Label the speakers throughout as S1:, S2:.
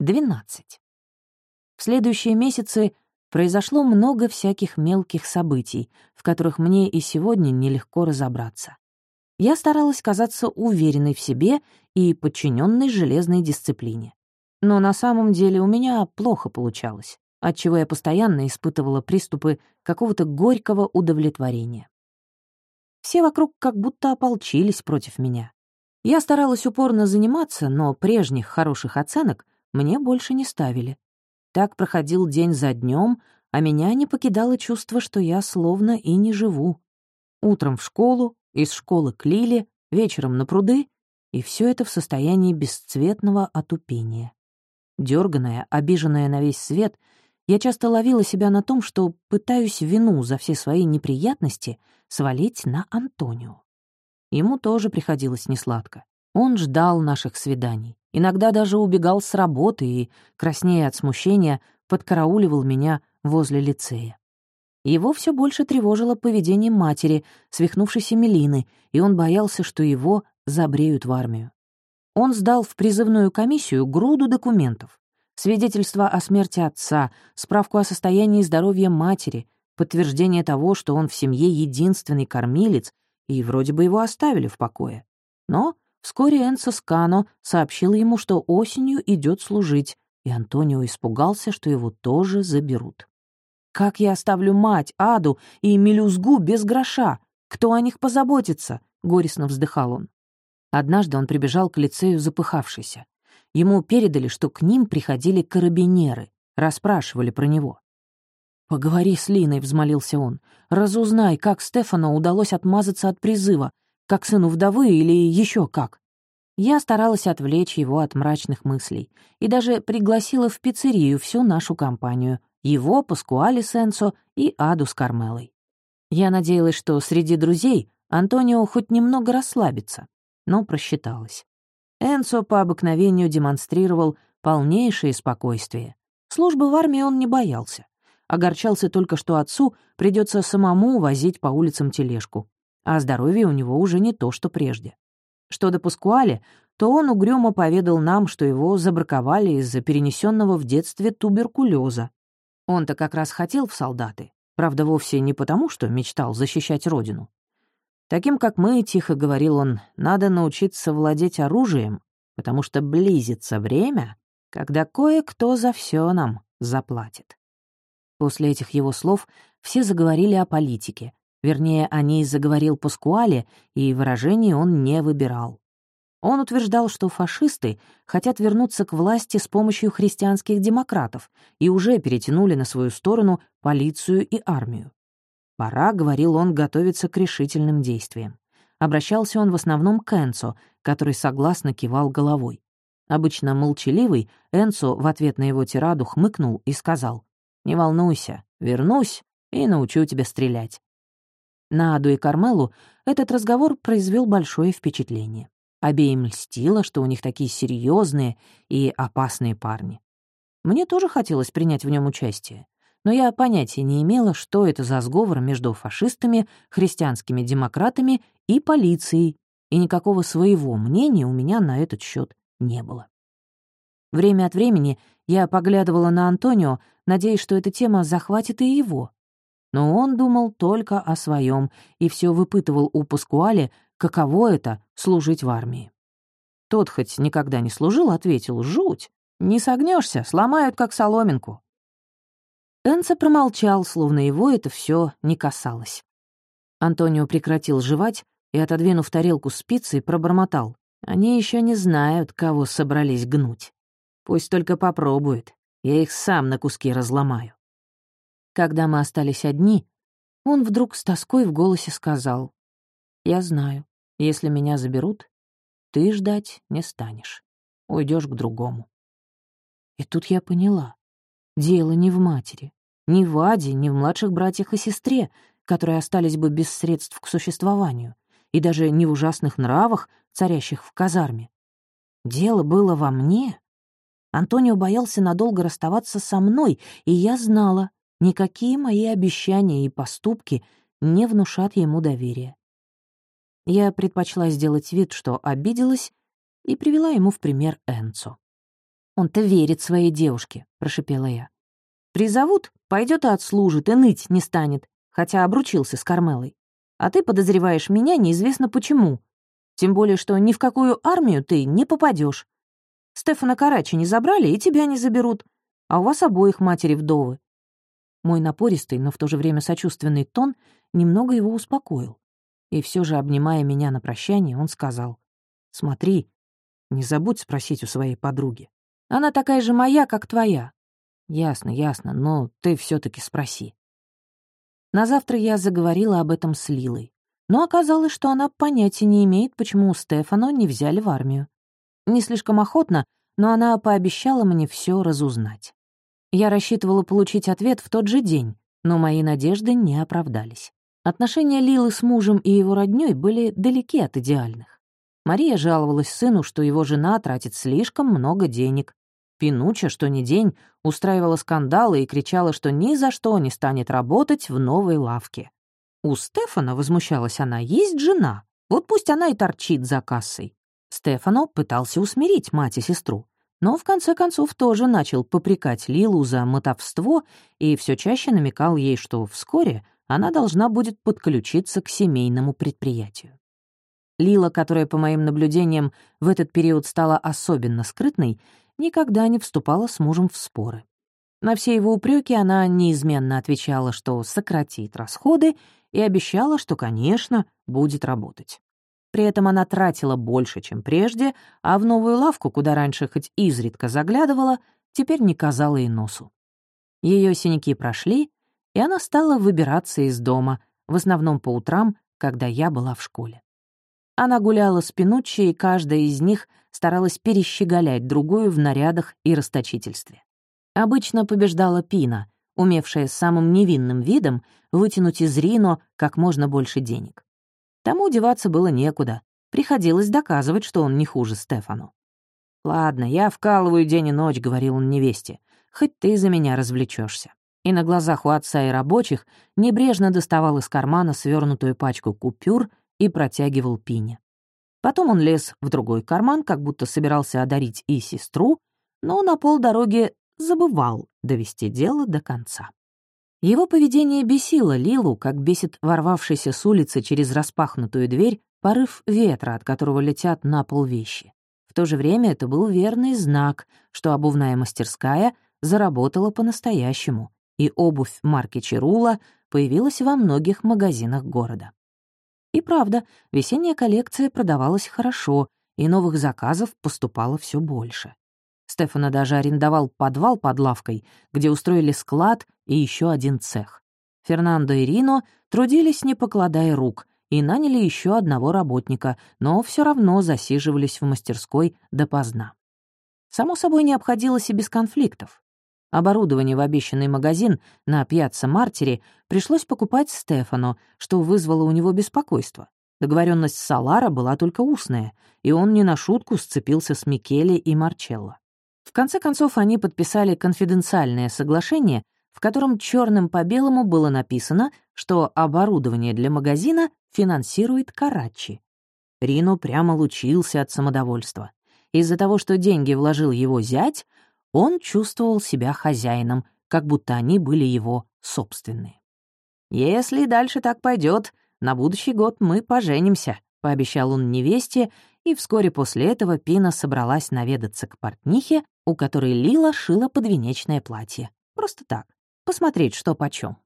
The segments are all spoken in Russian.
S1: 12. В следующие месяцы произошло много всяких мелких событий, в которых мне и сегодня нелегко разобраться. Я старалась казаться уверенной в себе и подчиненной железной дисциплине. Но на самом деле у меня плохо получалось, отчего я постоянно испытывала приступы какого-то горького удовлетворения. Все вокруг как будто ополчились против меня. Я старалась упорно заниматься, но прежних хороших оценок мне больше не ставили. Так проходил день за днем, а меня не покидало чувство, что я словно и не живу. Утром в школу, из школы к Лиле, вечером на пруды, и все это в состоянии бесцветного отупения. Дёрганная, обиженная на весь свет, я часто ловила себя на том, что пытаюсь вину за все свои неприятности свалить на Антонио. Ему тоже приходилось несладко. Он ждал наших свиданий, иногда даже убегал с работы и, краснея от смущения, подкарауливал меня возле лицея. Его все больше тревожило поведение матери, свихнувшейся Мелины, и он боялся, что его забреют в армию. Он сдал в призывную комиссию груду документов. Свидетельство о смерти отца, справку о состоянии здоровья матери, подтверждение того, что он в семье единственный кормилец, и вроде бы его оставили в покое. Но вскоре Энцо Скано сообщил ему, что осенью идет служить, и Антонио испугался, что его тоже заберут. Как я оставлю мать, Аду и Мелюзгу без гроша? Кто о них позаботится?» — горестно вздыхал он. Однажды он прибежал к лицею запыхавшийся. Ему передали, что к ним приходили карабинеры, расспрашивали про него. «Поговори с Линой», — взмолился он. «Разузнай, как Стефану удалось отмазаться от призыва, как сыну вдовы или еще как». Я старалась отвлечь его от мрачных мыслей и даже пригласила в пиццерию всю нашу компанию, его, Паскуали Сенсо и Аду с Кармелой. Я надеялась, что среди друзей Антонио хоть немного расслабится, но просчиталась. Энсо по обыкновению демонстрировал полнейшее спокойствие. Службы в армии он не боялся. Огорчался только, что отцу придется самому возить по улицам тележку, а здоровье у него уже не то, что прежде. Что до Паскуале, то он угрюмо поведал нам, что его забраковали из-за перенесенного в детстве туберкулеза. Он-то как раз хотел в солдаты, правда, вовсе не потому, что мечтал защищать родину. Таким, как мы, тихо говорил он, надо научиться владеть оружием, потому что близится время, когда кое-кто за все нам заплатит. После этих его слов все заговорили о политике. Вернее, о ней заговорил Паскуале, и выражений он не выбирал. Он утверждал, что фашисты хотят вернуться к власти с помощью христианских демократов и уже перетянули на свою сторону полицию и армию. Пора, говорил он, готовиться к решительным действиям. Обращался он в основном к Энцо, который согласно кивал головой. Обычно молчаливый, Энцо в ответ на его тираду хмыкнул и сказал, «Не волнуйся, вернусь и научу тебя стрелять». На Аду и Кармелу этот разговор произвел большое впечатление. Обеим льстило, что у них такие серьезные и опасные парни. Мне тоже хотелось принять в нем участие, но я понятия не имела, что это за сговор между фашистами, христианскими демократами и полицией, и никакого своего мнения у меня на этот счет не было. Время от времени я поглядывала на Антонио, надеясь, что эта тема захватит и его. Но он думал только о своем и все выпытывал у Паскуале, каково это — служить в армии. Тот хоть никогда не служил, ответил «Жуть! Не согнешься, сломают как соломинку». Энце промолчал, словно его это все не касалось. Антонио прекратил жевать и, отодвинув тарелку с пиццей, пробормотал. «Они еще не знают, кого собрались гнуть. Пусть только попробуют, я их сам на куски разломаю». Когда мы остались одни, он вдруг с тоской в голосе сказал. «Я знаю, если меня заберут, ты ждать не станешь. Уйдешь к другому. И тут я поняла. Дело не в матери, ни в Аде, ни в младших братьях и сестре, которые остались бы без средств к существованию, и даже не в ужасных нравах, царящих в казарме. Дело было во мне. Антонио боялся надолго расставаться со мной, и я знала, никакие мои обещания и поступки не внушат ему доверия. Я предпочла сделать вид, что обиделась, и привела ему в пример Энцо. «Он-то верит своей девушке», — прошипела я. «Призовут, пойдет и отслужит, и ныть не станет, хотя обручился с Кармелой. А ты подозреваешь меня неизвестно почему. Тем более, что ни в какую армию ты не попадешь. Стефана Карачи не забрали, и тебя не заберут. А у вас обоих матери-вдовы. Мой напористый, но в то же время сочувственный тон немного его успокоил. И все же, обнимая меня на прощание, он сказал, «Смотри, не забудь спросить у своей подруги. Она такая же моя, как твоя». «Ясно, ясно, но ты все таки спроси». На завтра я заговорила об этом с Лилой, но оказалось, что она понятия не имеет, почему у Стефано не взяли в армию. Не слишком охотно, но она пообещала мне все разузнать. Я рассчитывала получить ответ в тот же день, но мои надежды не оправдались. Отношения Лилы с мужем и его роднёй были далеки от идеальных. Мария жаловалась сыну, что его жена тратит слишком много денег. Пинуча, что ни день, устраивала скандалы и кричала, что ни за что не станет работать в новой лавке. У Стефана, возмущалась она, есть жена, вот пусть она и торчит за кассой. Стефано пытался усмирить мать и сестру но в конце концов тоже начал попрекать Лилу за мотовство и все чаще намекал ей, что вскоре она должна будет подключиться к семейному предприятию. Лила, которая, по моим наблюдениям, в этот период стала особенно скрытной, никогда не вступала с мужем в споры. На все его упреки она неизменно отвечала, что сократит расходы, и обещала, что, конечно, будет работать. При этом она тратила больше, чем прежде, а в новую лавку, куда раньше хоть изредка заглядывала, теперь не казала и носу. Ее синяки прошли, и она стала выбираться из дома, в основном по утрам, когда я была в школе. Она гуляла с Пинуччи, и каждая из них старалась перещеголять другую в нарядах и расточительстве. Обычно побеждала Пина, умевшая самым невинным видом вытянуть из Рино как можно больше денег. Тому деваться было некуда. Приходилось доказывать, что он не хуже Стефану. «Ладно, я вкалываю день и ночь», — говорил он невесте. «Хоть ты за меня развлечешься. И на глазах у отца и рабочих небрежно доставал из кармана свернутую пачку купюр и протягивал Пине. Потом он лез в другой карман, как будто собирался одарить и сестру, но на полдороги забывал довести дело до конца. Его поведение бесило Лилу, как бесит ворвавшийся с улицы через распахнутую дверь порыв ветра, от которого летят на пол вещи. В то же время это был верный знак, что обувная мастерская заработала по-настоящему, и обувь марки Чирула появилась во многих магазинах города. И правда, весенняя коллекция продавалась хорошо, и новых заказов поступало все больше. Стефана даже арендовал подвал под лавкой, где устроили склад и еще один цех. Фернандо и Рино трудились, не покладая рук, и наняли еще одного работника, но все равно засиживались в мастерской допоздна. Само собой, не обходилось и без конфликтов. Оборудование в обещанный магазин на Пьяцца Мартире пришлось покупать Стефану, что вызвало у него беспокойство. Договоренность Салара была только устная, и он не на шутку сцепился с Микеле и Марчелло. В конце концов, они подписали конфиденциальное соглашение, в котором черным по белому было написано, что оборудование для магазина финансирует Карачи. Рино прямо лучился от самодовольства. Из-за того, что деньги вложил его зять, он чувствовал себя хозяином, как будто они были его собственные. «Если дальше так пойдет, на будущий год мы поженимся», — пообещал он невесте, и вскоре после этого Пина собралась наведаться к портнихе, у которой Лила шила подвенечное платье. Просто так, посмотреть, что почем.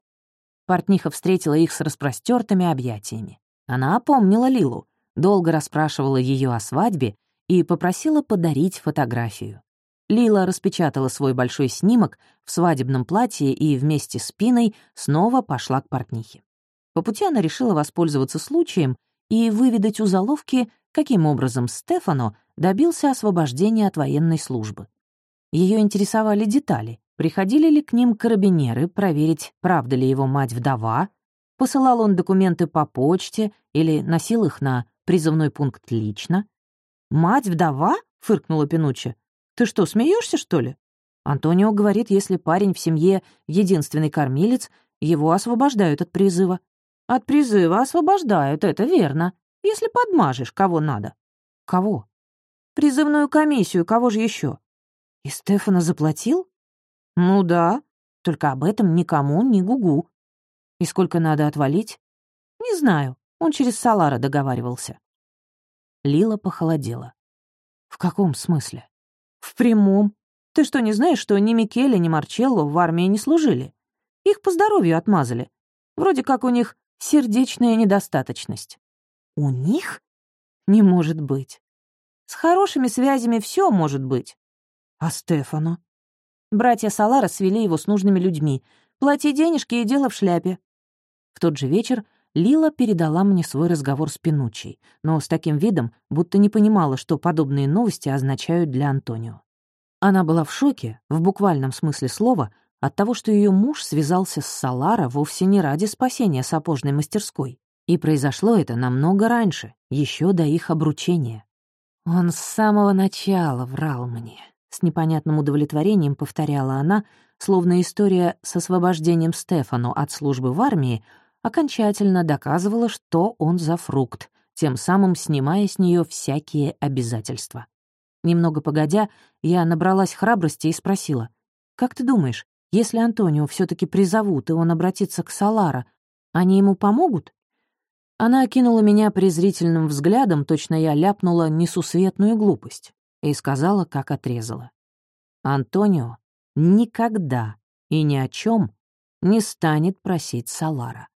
S1: Портниха встретила их с распростертыми объятиями. Она опомнила Лилу, долго расспрашивала ее о свадьбе и попросила подарить фотографию. Лила распечатала свой большой снимок в свадебном платье и вместе с Пиной снова пошла к портнихе. По пути она решила воспользоваться случаем и выведать у заловки, каким образом Стефано добился освобождения от военной службы. Ее интересовали детали. Приходили ли к ним карабинеры проверить, правда ли его мать вдова, посылал он документы по почте или носил их на призывной пункт лично. «Мать вдова?» — фыркнула Пинуччи. «Ты что, смеешься что ли?» Антонио говорит, если парень в семье единственный кормилец, его освобождают от призыва. От призыва освобождают, это верно, если подмажешь, кого надо. Кого? Призывную комиссию, кого же еще? «И Стефана заплатил?» «Ну да, только об этом никому, ни гугу. И сколько надо отвалить?» «Не знаю, он через Салара договаривался». Лила похолодела. «В каком смысле?» «В прямом. Ты что, не знаешь, что ни Микеле, ни Марчелло в армии не служили? Их по здоровью отмазали. Вроде как у них сердечная недостаточность». «У них? Не может быть. С хорошими связями все может быть. А Стефану? Братья Салара свели его с нужными людьми. Плати денежки и дело в шляпе. В тот же вечер Лила передала мне свой разговор с Пинучей, но с таким видом, будто не понимала, что подобные новости означают для Антонио. Она была в шоке, в буквальном смысле слова, от того, что ее муж связался с Салара вовсе не ради спасения сапожной мастерской. И произошло это намного раньше, еще до их обручения. Он с самого начала врал мне. С непонятным удовлетворением повторяла она, словно история с освобождением Стефану от службы в армии окончательно доказывала, что он за фрукт, тем самым снимая с нее всякие обязательства. Немного погодя, я набралась храбрости и спросила, «Как ты думаешь, если Антонио все таки призовут, и он обратится к Салара, они ему помогут?» Она окинула меня презрительным взглядом, точно я ляпнула несусветную глупость, и сказала, как отрезала. «Антонио никогда и ни о чем не станет просить Салара.